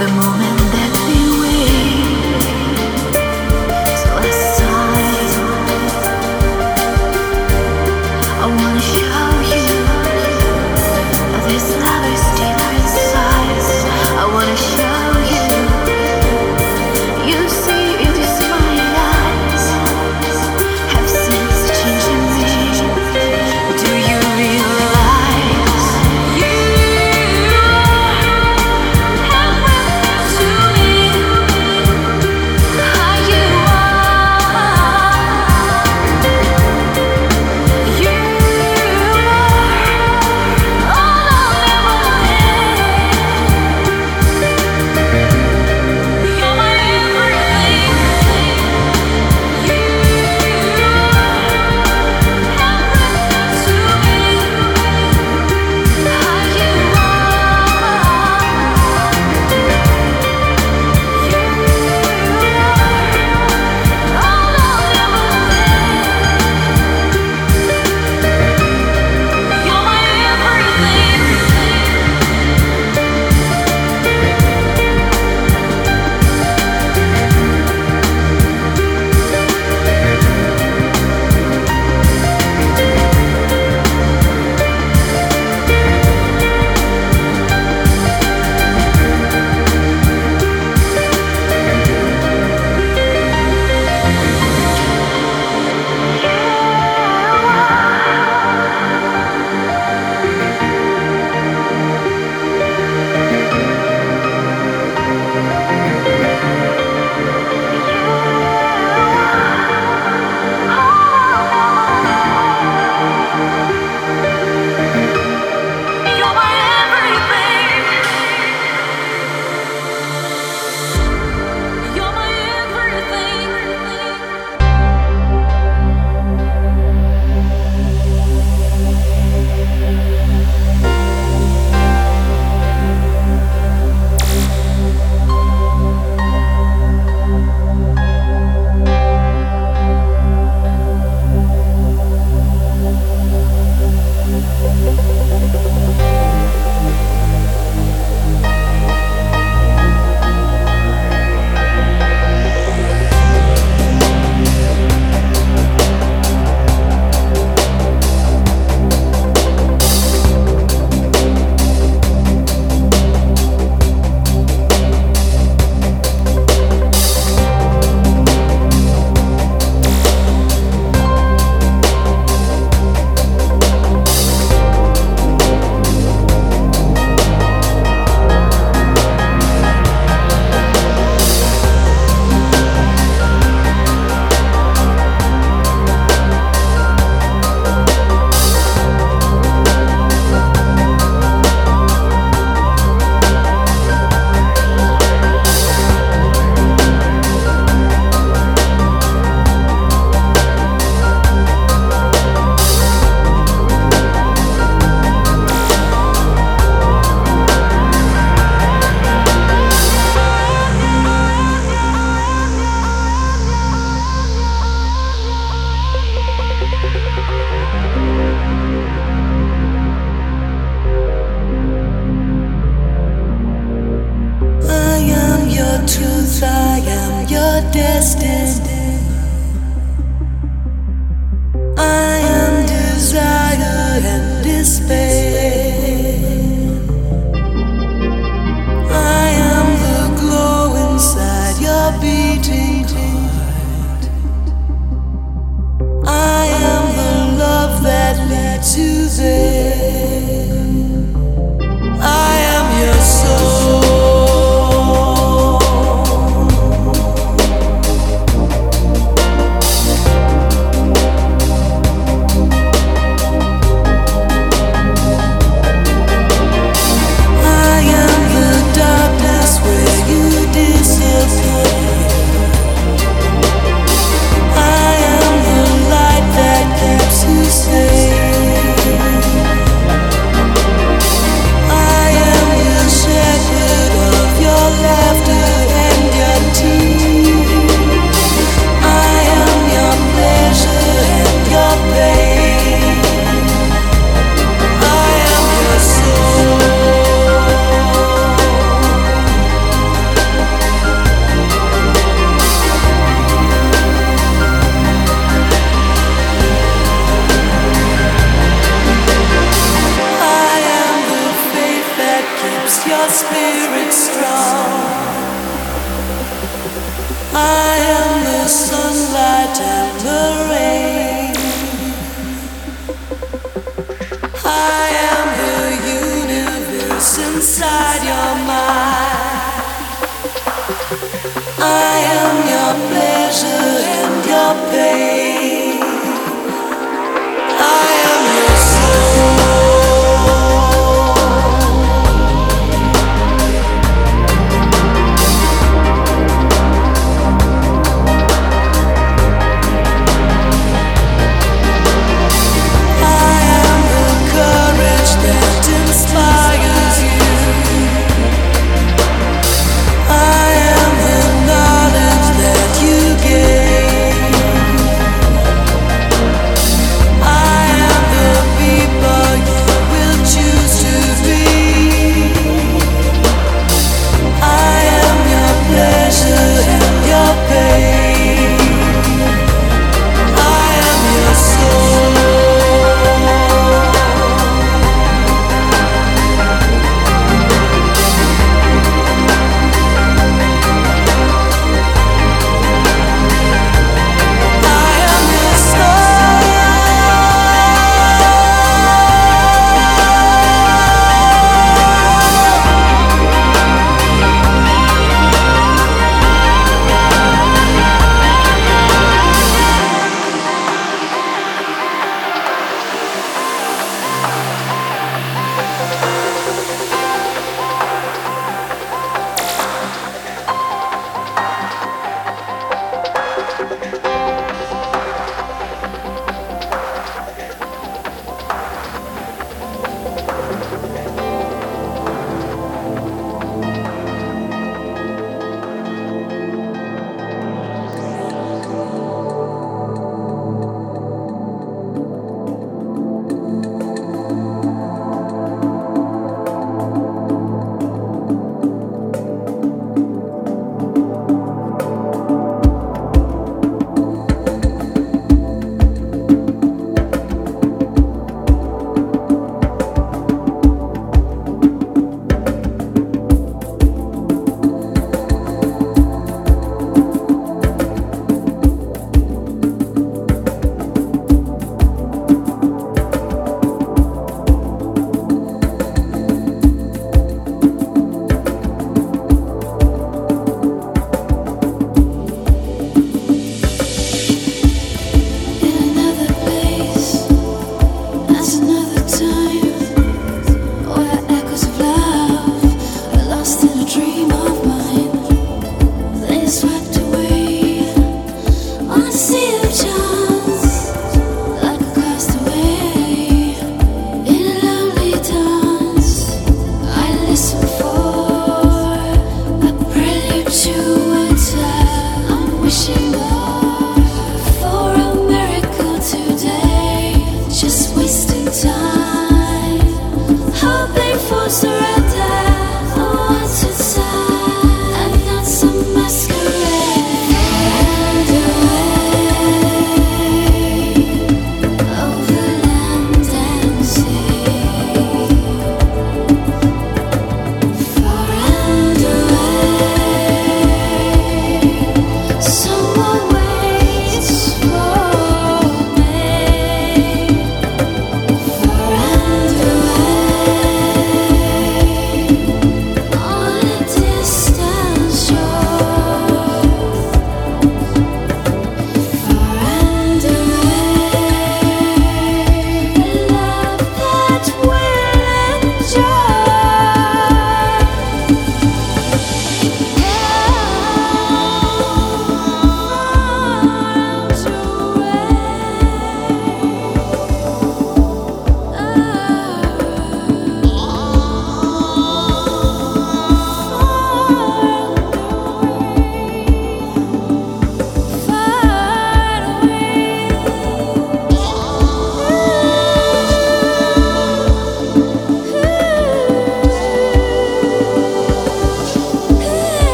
the moment. your truth, I am your destiny. I am desire and despair. I am your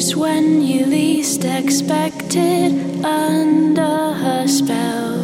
Just when you least expect it, under her spell.